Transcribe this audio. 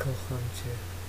kocham cię